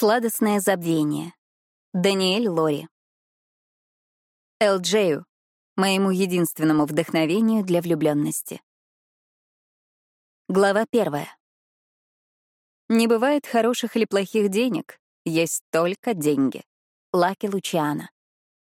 Сладостное забвение. Даниэль Лори. Элджею, моему единственному вдохновению для влюбленности. Глава первая. Не бывает хороших или плохих денег, есть только деньги. Лаки Лучиана.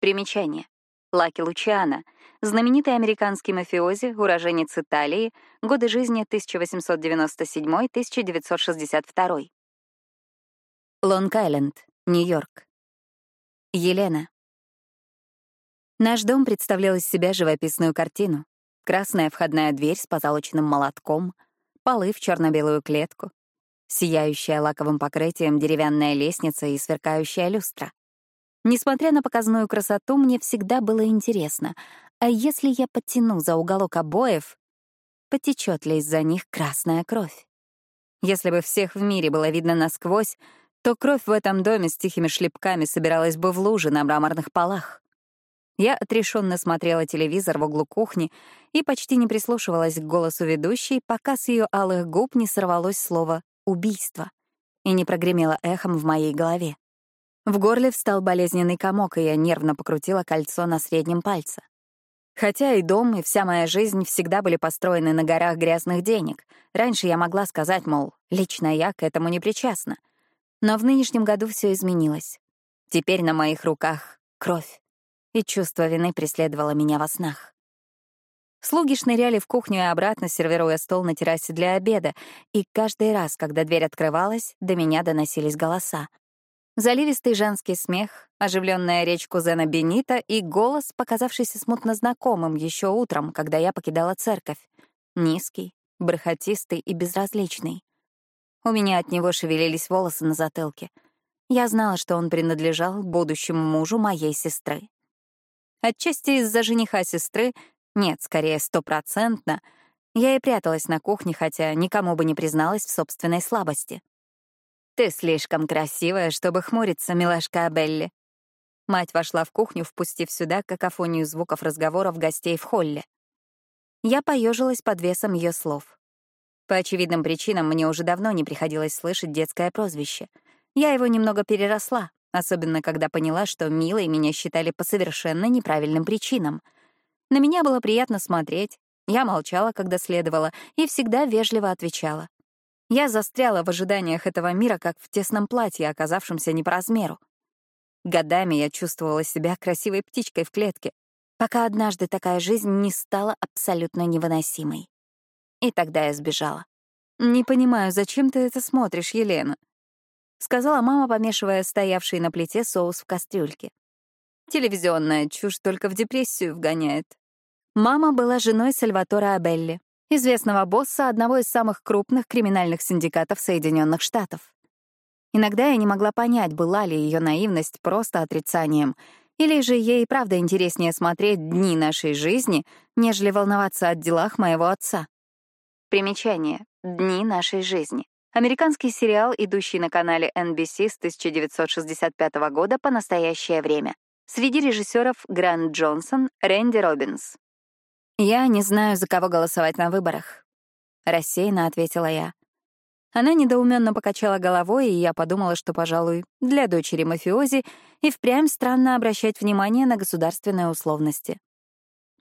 Примечание. Лаки Лучиана — знаменитый американский мафиози, уроженец Италии, годы жизни 1897-1962. Лонг-Айленд, Нью-Йорк. Елена. Наш дом представлял из себя живописную картину. Красная входная дверь с позолоченным молотком, полы в черно-белую клетку, сияющая лаковым покрытием деревянная лестница и сверкающая люстра. Несмотря на показную красоту, мне всегда было интересно, а если я подтяну за уголок обоев, потечет ли из-за них красная кровь? Если бы всех в мире было видно насквозь, то кровь в этом доме с тихими шлепками собиралась бы в луже на мраморных полах. Я отрешенно смотрела телевизор в углу кухни и почти не прислушивалась к голосу ведущей, пока с ее алых губ не сорвалось слово «убийство» и не прогремело эхом в моей голове. В горле встал болезненный комок, и я нервно покрутила кольцо на среднем пальце. Хотя и дом, и вся моя жизнь всегда были построены на горах грязных денег. Раньше я могла сказать, мол, лично я к этому не причастна. Но в нынешнем году все изменилось. Теперь на моих руках кровь и чувство вины преследовало меня во снах. Слуги шныряли в кухню и обратно, сервируя стол на террасе для обеда, и каждый раз, когда дверь открывалась, до меня доносились голоса. Заливистый женский смех, оживленная речь кузена Бенита и голос, показавшийся смутно знакомым еще утром, когда я покидала церковь. Низкий, бархатистый и безразличный. У меня от него шевелились волосы на затылке. Я знала, что он принадлежал будущему мужу моей сестры. Отчасти из-за жениха сестры, нет, скорее стопроцентно, я и пряталась на кухне, хотя никому бы не призналась в собственной слабости. «Ты слишком красивая, чтобы хмуриться, милашка Абелли». Мать вошла в кухню, впустив сюда какофонию звуков разговоров гостей в холле. Я поежилась под весом ее слов. По очевидным причинам мне уже давно не приходилось слышать детское прозвище. Я его немного переросла, особенно когда поняла, что милой меня считали по совершенно неправильным причинам. На меня было приятно смотреть, я молчала, когда следовало, и всегда вежливо отвечала. Я застряла в ожиданиях этого мира, как в тесном платье, оказавшемся не по размеру. Годами я чувствовала себя красивой птичкой в клетке, пока однажды такая жизнь не стала абсолютно невыносимой. И тогда я сбежала. «Не понимаю, зачем ты это смотришь, Елена?» сказала мама, помешивая стоявший на плите соус в кастрюльке. Телевизионная чушь только в депрессию вгоняет. Мама была женой Сальватора Абелли, известного босса одного из самых крупных криминальных синдикатов Соединенных Штатов. Иногда я не могла понять, была ли ее наивность просто отрицанием, или же ей правда интереснее смотреть дни нашей жизни, нежели волноваться о делах моего отца. Примечание. Дни нашей жизни. Американский сериал, идущий на канале NBC с 1965 года по настоящее время. Среди режиссеров Грант Джонсон, Рэнди Робинс. «Я не знаю, за кого голосовать на выборах», — рассеянно ответила я. Она недоуменно покачала головой, и я подумала, что, пожалуй, для дочери мафиози и впрямь странно обращать внимание на государственные условности.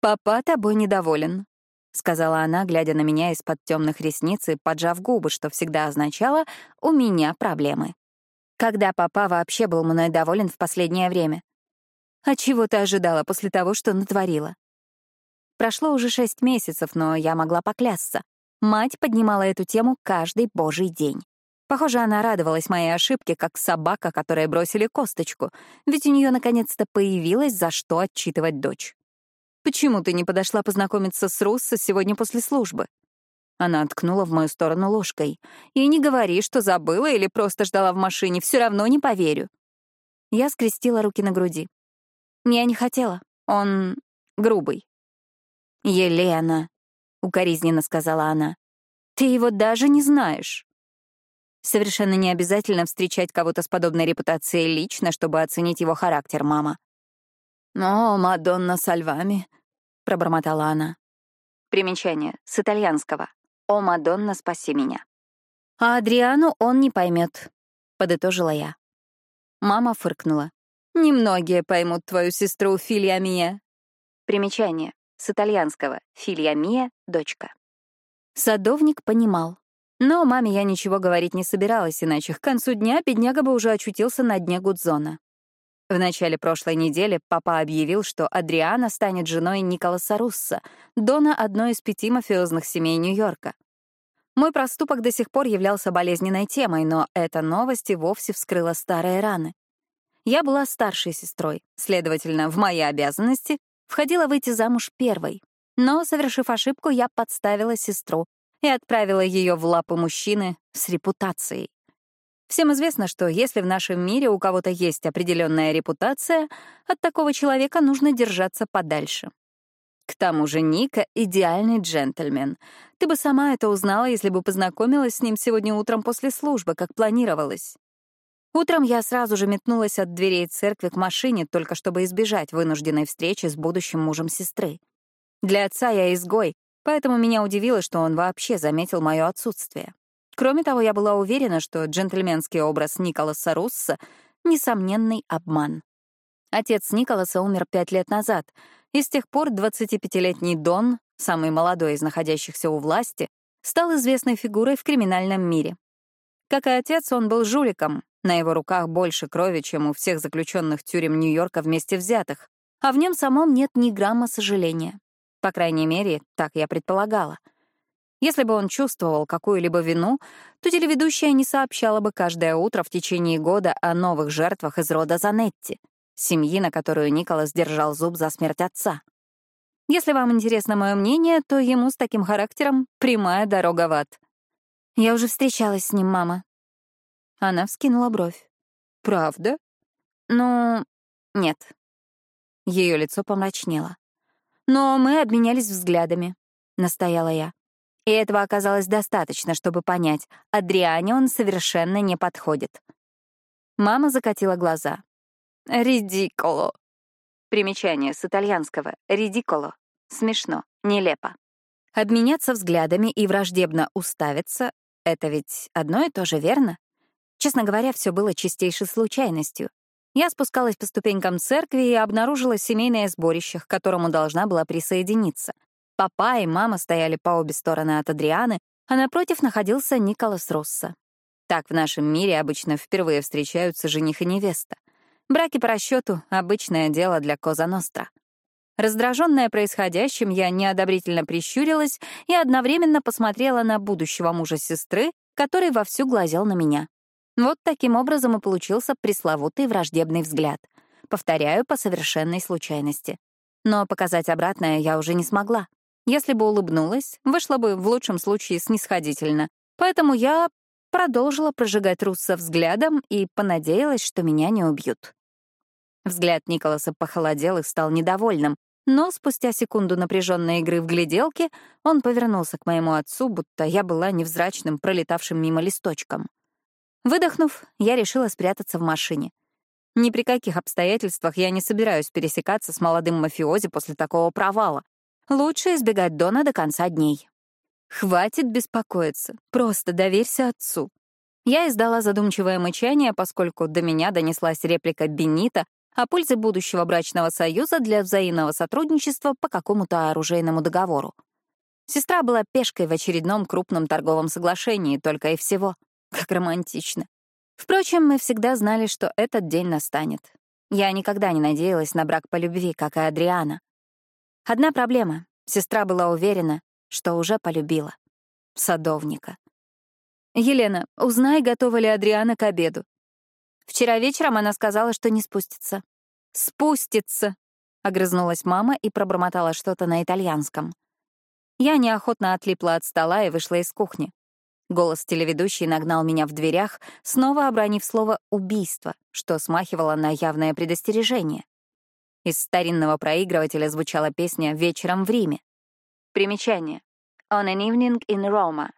«Папа тобой недоволен», — сказала она, глядя на меня из-под темных ресниц и поджав губы, что всегда означало «у меня проблемы». Когда папа вообще был мной доволен в последнее время? А чего ты ожидала после того, что натворила? Прошло уже шесть месяцев, но я могла поклясться. Мать поднимала эту тему каждый божий день. Похоже, она радовалась моей ошибке, как собака, которой бросили косточку, ведь у нее наконец-то появилось за что отчитывать дочь. Почему ты не подошла познакомиться с Руссо сегодня после службы?» Она ткнула в мою сторону ложкой. «И не говори, что забыла или просто ждала в машине, все равно не поверю». Я скрестила руки на груди. «Я не хотела. Он грубый». «Елена», — укоризненно сказала она, — «ты его даже не знаешь». Совершенно не обязательно встречать кого-то с подобной репутацией лично, чтобы оценить его характер, мама. «О, Мадонна Сальвами», — пробормотала она. Примечание. С итальянского. «О, Мадонна, спаси меня». «А Адриану он не поймет», — подытожила я. Мама фыркнула. «Немногие поймут твою сестру Филья Мия». Примечание. С итальянского «Филья Мия» — дочка. Садовник понимал. Но маме я ничего говорить не собиралась, иначе к концу дня бедняга бы уже очутился на дне Гудзона. В начале прошлой недели папа объявил, что Адриана станет женой Николаса Русса, дона одной из пяти мафиозных семей Нью-Йорка. Мой проступок до сих пор являлся болезненной темой, но эта новость и вовсе вскрыла старые раны. Я была старшей сестрой, следовательно, в мои обязанности входила выйти замуж первой. Но, совершив ошибку, я подставила сестру и отправила ее в лапы мужчины с репутацией. Всем известно, что если в нашем мире у кого-то есть определенная репутация, от такого человека нужно держаться подальше. К тому же Ника — идеальный джентльмен. Ты бы сама это узнала, если бы познакомилась с ним сегодня утром после службы, как планировалось. Утром я сразу же метнулась от дверей церкви к машине, только чтобы избежать вынужденной встречи с будущим мужем сестры. Для отца я изгой, поэтому меня удивило, что он вообще заметил мое отсутствие. Кроме того, я была уверена, что джентльменский образ Николаса Русса — несомненный обман. Отец Николаса умер пять лет назад, и с тех пор 25-летний Дон, самый молодой из находящихся у власти, стал известной фигурой в криминальном мире. Как и отец, он был жуликом, на его руках больше крови, чем у всех заключенных тюрем Нью-Йорка вместе взятых, а в нем самом нет ни грамма сожаления. По крайней мере, так я предполагала — если бы он чувствовал какую-либо вину, то телеведущая не сообщала бы каждое утро в течение года о новых жертвах из рода Занетти, семьи, на которую Николас держал зуб за смерть отца. Если вам интересно мое мнение, то ему с таким характером прямая дорога в ад. Я уже встречалась с ним, мама. Она вскинула бровь. Правда? Ну, нет. Ее лицо помрачнело. Но мы обменялись взглядами, настояла я. И этого оказалось достаточно, чтобы понять, Адриане он совершенно не подходит. Мама закатила глаза. «Ридиколо». Примечание с итальянского «ридиколо». Смешно, нелепо. Обменяться взглядами и враждебно уставиться — это ведь одно и то же, верно? Честно говоря, все было чистейшей случайностью. Я спускалась по ступенькам церкви и обнаружила семейное сборище, к которому должна была присоединиться. Папа и мама стояли по обе стороны от Адрианы, а напротив находился Николас Росса. Так в нашем мире обычно впервые встречаются жених и невеста. Браки по расчету — обычное дело для Коза Ностра. Раздраженная происходящим, я неодобрительно прищурилась и одновременно посмотрела на будущего мужа сестры, который вовсю глазел на меня. Вот таким образом и получился пресловутый враждебный взгляд. Повторяю, по совершенной случайности. Но показать обратное я уже не смогла. Если бы улыбнулась, вышла бы в лучшем случае снисходительно. Поэтому я продолжила прожигать Русса взглядом и понадеялась, что меня не убьют. Взгляд Николаса похолодел и стал недовольным, но спустя секунду напряженной игры в гляделке он повернулся к моему отцу, будто я была невзрачным, пролетавшим мимо листочком. Выдохнув, я решила спрятаться в машине. Ни при каких обстоятельствах я не собираюсь пересекаться с молодым мафиози после такого провала. Лучше избегать Дона до конца дней. Хватит беспокоиться, просто доверься отцу. Я издала задумчивое мычание, поскольку до меня донеслась реплика Бенита о пользе будущего брачного союза для взаимного сотрудничества по какому-то оружейному договору. Сестра была пешкой в очередном крупном торговом соглашении, только и всего. Как романтично. Впрочем, мы всегда знали, что этот день настанет. Я никогда не надеялась на брак по любви, как и Адриана. Одна проблема. Сестра была уверена, что уже полюбила. Садовника. «Елена, узнай, готова ли Адриана к обеду». Вчера вечером она сказала, что не спустится. «Спустится!» — огрызнулась мама и пробормотала что-то на итальянском. Я неохотно отлипла от стола и вышла из кухни. Голос телеведущей нагнал меня в дверях, снова обронив слово «убийство», что смахивало на явное предостережение. Из старинного проигрывателя звучала песня «Вечером в Риме». Примечание. «On an evening in Roma».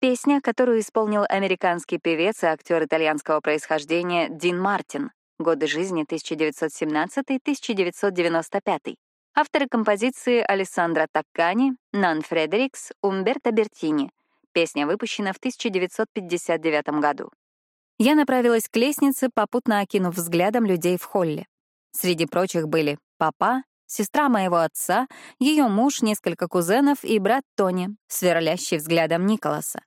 Песня, которую исполнил американский певец и актер итальянского происхождения Дин Мартин, годы жизни 1917-1995. Авторы композиции Алессандро Таккани, Нан Фредерикс, Умберто Бертини. Песня выпущена в 1959 году. Я направилась к лестнице, попутно окинув взглядом людей в холле. Среди прочих были папа, сестра моего отца, ее муж, несколько кузенов и брат Тони, сверлящий взглядом Николаса.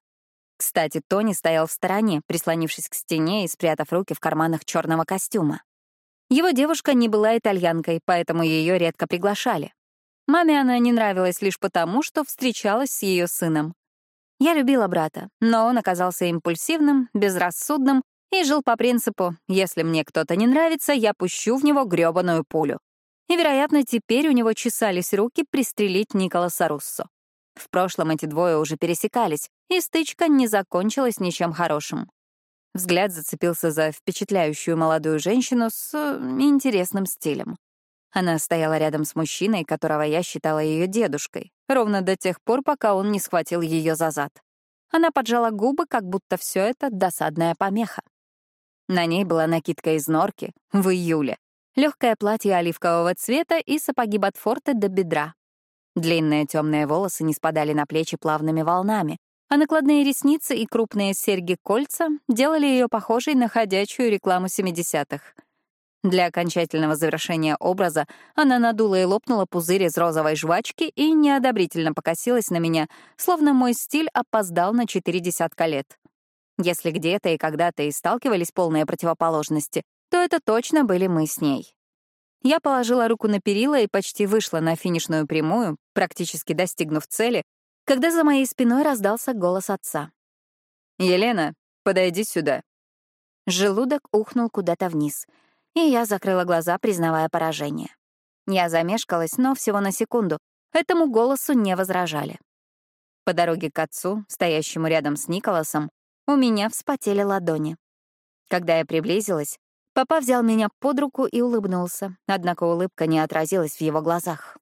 Кстати, Тони стоял в стороне, прислонившись к стене и спрятав руки в карманах черного костюма. Его девушка не была итальянкой, поэтому ее редко приглашали. Маме она не нравилась лишь потому, что встречалась с ее сыном. Я любила брата, но он оказался импульсивным, безрассудным и жил по принципу «если мне кто-то не нравится, я пущу в него грёбаную пулю». И, вероятно, теперь у него чесались руки пристрелить Николаса Руссо. В прошлом эти двое уже пересекались, и стычка не закончилась ничем хорошим. Взгляд зацепился за впечатляющую молодую женщину с э, интересным стилем. Она стояла рядом с мужчиной, которого я считала ее дедушкой, ровно до тех пор, пока он не схватил ее за зад. Она поджала губы, как будто все это досадная помеха. На ней была накидка из норки в июле, легкое платье оливкового цвета и сапоги Ботфорта до бедра. Длинные темные волосы не спадали на плечи плавными волнами, а накладные ресницы и крупные серьги-кольца делали ее похожей на ходячую рекламу 70-х. Для окончательного завершения образа она надула и лопнула пузырь из розовой жвачки и неодобрительно покосилась на меня, словно мой стиль опоздал на четыре десятка лет. Если где-то и когда-то и сталкивались полные противоположности, то это точно были мы с ней. Я положила руку на перила и почти вышла на финишную прямую, практически достигнув цели, когда за моей спиной раздался голос отца. «Елена, подойди сюда». Желудок ухнул куда-то вниз, и я закрыла глаза, признавая поражение. Я замешкалась, но всего на секунду. Этому голосу не возражали. По дороге к отцу, стоящему рядом с Николасом, у меня вспотели ладони. Когда я приблизилась, Папа взял меня под руку и улыбнулся, однако улыбка не отразилась в его глазах.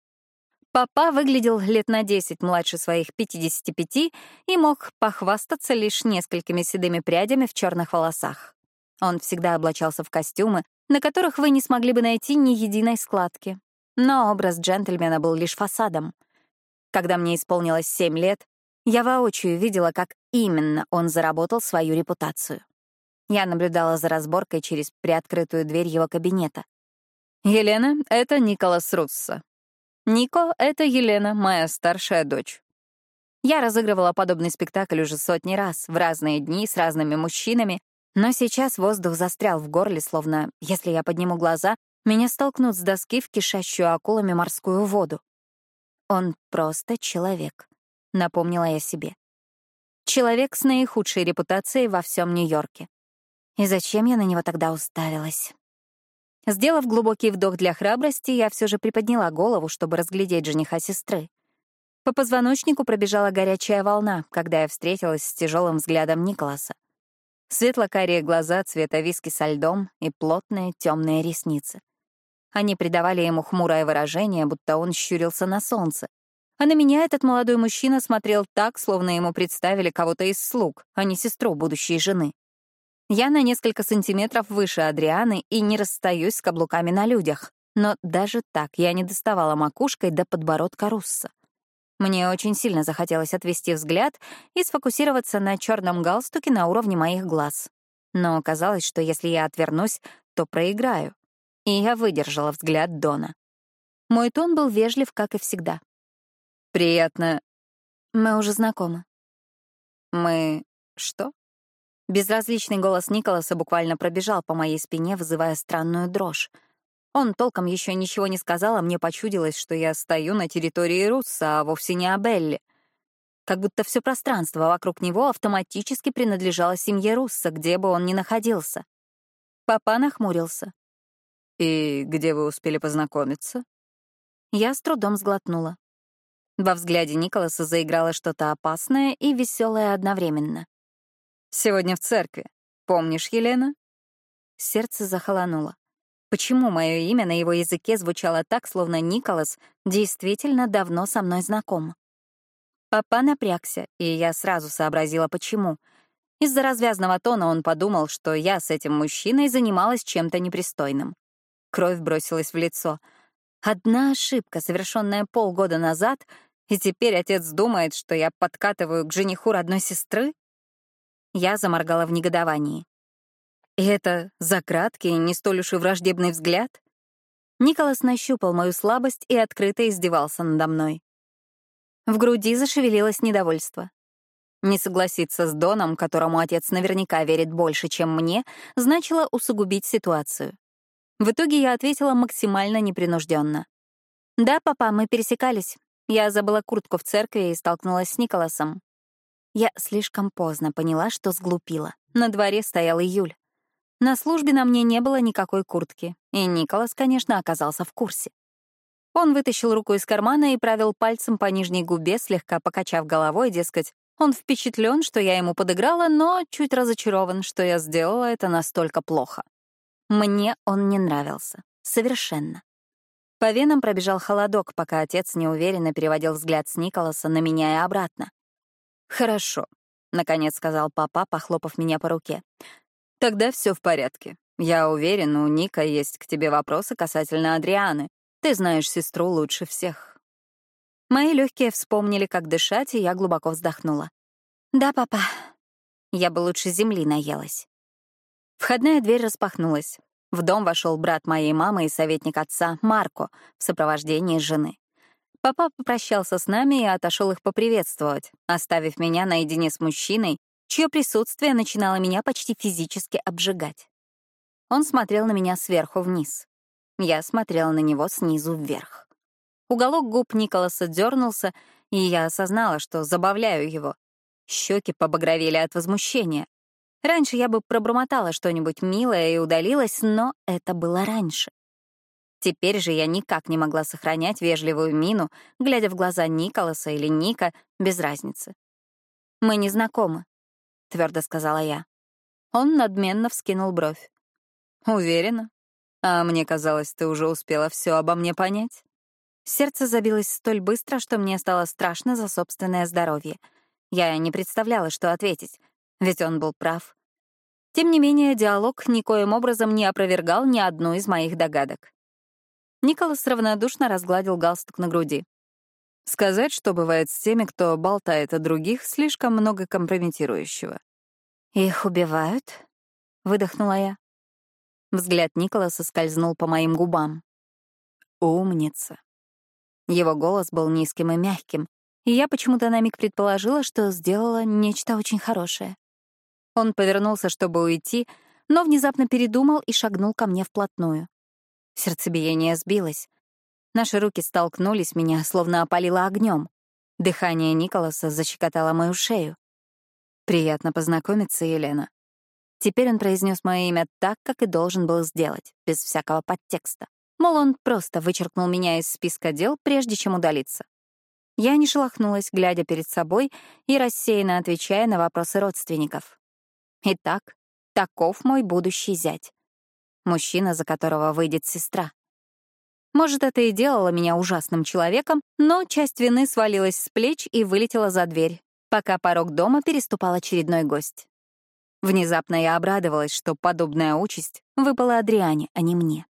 Папа выглядел лет на 10 младше своих 55 и мог похвастаться лишь несколькими седыми прядями в черных волосах. Он всегда облачался в костюмы, на которых вы не смогли бы найти ни единой складки. Но образ джентльмена был лишь фасадом. Когда мне исполнилось 7 лет, я воочию видела, как именно он заработал свою репутацию. Я наблюдала за разборкой через приоткрытую дверь его кабинета. «Елена — это Николас Руссо. Нико — это Елена, моя старшая дочь». Я разыгрывала подобный спектакль уже сотни раз, в разные дни, с разными мужчинами, но сейчас воздух застрял в горле, словно, если я подниму глаза, меня столкнут с доски в кишащую акулами морскую воду. Он просто человек, напомнила я себе. Человек с наихудшей репутацией во всем Нью-Йорке. И зачем я на него тогда уставилась? Сделав глубокий вдох для храбрости, я все же приподняла голову, чтобы разглядеть жениха сестры. По позвоночнику пробежала горячая волна, когда я встретилась с тяжелым взглядом Николаса. Светло-карие глаза цвета виски со льдом и плотные темные ресницы. Они придавали ему хмурое выражение, будто он щурился на солнце. А на меня этот молодой мужчина смотрел так, словно ему представили кого-то из слуг, а не сестру будущей жены. Я на несколько сантиметров выше Адрианы и не расстаюсь с каблуками на людях. Но даже так я не доставала макушкой до подбородка Русса. Мне очень сильно захотелось отвести взгляд и сфокусироваться на черном галстуке на уровне моих глаз. Но оказалось, что если я отвернусь, то проиграю. И я выдержала взгляд Дона. Мой тон был вежлив, как и всегда. «Приятно. Мы уже знакомы». «Мы... что?» Безразличный голос Николаса буквально пробежал по моей спине, вызывая странную дрожь. Он толком еще ничего не сказал, а мне почудилось, что я стою на территории Русса, а вовсе не Абелли. Как будто все пространство вокруг него автоматически принадлежало семье Русса, где бы он ни находился. Папа нахмурился. «И где вы успели познакомиться?» Я с трудом сглотнула. Во взгляде Николаса заиграло что-то опасное и веселое одновременно. Сегодня в церкви. Помнишь, Елена?» Сердце захолонуло. Почему мое имя на его языке звучало так, словно Николас действительно давно со мной знаком? Папа напрягся, и я сразу сообразила, почему. Из-за развязного тона он подумал, что я с этим мужчиной занималась чем-то непристойным. Кровь бросилась в лицо. Одна ошибка, совершенная полгода назад, и теперь отец думает, что я подкатываю к жениху родной сестры? Я заморгала в негодовании. И это за краткий, не столь уж и враждебный взгляд? Николас нащупал мою слабость и открыто издевался надо мной. В груди зашевелилось недовольство. Не согласиться с Доном, которому отец наверняка верит больше, чем мне, значило усугубить ситуацию. В итоге я ответила максимально непринужденно. «Да, папа, мы пересекались. Я забыла куртку в церкви и столкнулась с Николасом. Я слишком поздно поняла, что сглупила. На дворе стоял июль. На службе на мне не было никакой куртки, и Николас, конечно, оказался в курсе. Он вытащил руку из кармана и провел пальцем по нижней губе, слегка покачав головой, дескать, он впечатлен, что я ему подыграла, но чуть разочарован, что я сделала это настолько плохо. Мне он не нравился. Совершенно. По венам пробежал холодок, пока отец неуверенно переводил взгляд с Николаса на меня и обратно. «Хорошо», — наконец сказал папа, похлопав меня по руке. Тогда все в порядке. Я уверен, у Ника есть к тебе вопросы касательно Адрианы. Ты знаешь сестру лучше всех. Мои легкие вспомнили, как дышать, и я глубоко вздохнула. Да, папа. Я бы лучше земли наелась. Входная дверь распахнулась. В дом вошел брат моей мамы и советник отца Марко в сопровождении жены. Папа попрощался с нами и отошел их поприветствовать, оставив меня наедине с мужчиной, чье присутствие начинало меня почти физически обжигать. Он смотрел на меня сверху вниз. Я смотрела на него снизу вверх. Уголок губ Николаса дернулся, и я осознала, что забавляю его. Щеки побагровели от возмущения. Раньше я бы пробормотала что-нибудь милое и удалилась, но это было раньше. Теперь же я никак не могла сохранять вежливую мину, глядя в глаза Николаса или Ника, без разницы. Мы не знакомы твердо сказала я. Он надменно вскинул бровь. Уверена? А мне казалось, ты уже успела все обо мне понять. Сердце забилось столь быстро, что мне стало страшно за собственное здоровье. Я не представляла, что ответить, ведь он был прав. Тем не менее, диалог никоим образом не опровергал ни одну из моих догадок. Николас равнодушно разгладил галстук на груди. Сказать, что бывает с теми, кто болтает о других, слишком много компрометирующего. «Их убивают?» — выдохнула я. Взгляд Николаса скользнул по моим губам. «Умница». Его голос был низким и мягким, и я почему-то на миг предположила, что сделала нечто очень хорошее. Он повернулся, чтобы уйти, но внезапно передумал и шагнул ко мне вплотную. Сердцебиение сбилось. Наши руки столкнулись, меня словно опалило огнем. Дыхание Николаса защекотало мою шею. «Приятно познакомиться, Елена». Теперь он произнес мое имя так, как и должен был сделать, без всякого подтекста. Мол, он просто вычеркнул меня из списка дел, прежде чем удалиться. Я не шелохнулась, глядя перед собой и рассеянно отвечая на вопросы родственников. Итак, таков мой будущий зять. Мужчина, за которого выйдет сестра. Может, это и делало меня ужасным человеком, но часть вины свалилась с плеч и вылетела за дверь, пока порог дома переступал очередной гость. Внезапно я обрадовалась, что подобная участь выпала Адриане, а не мне.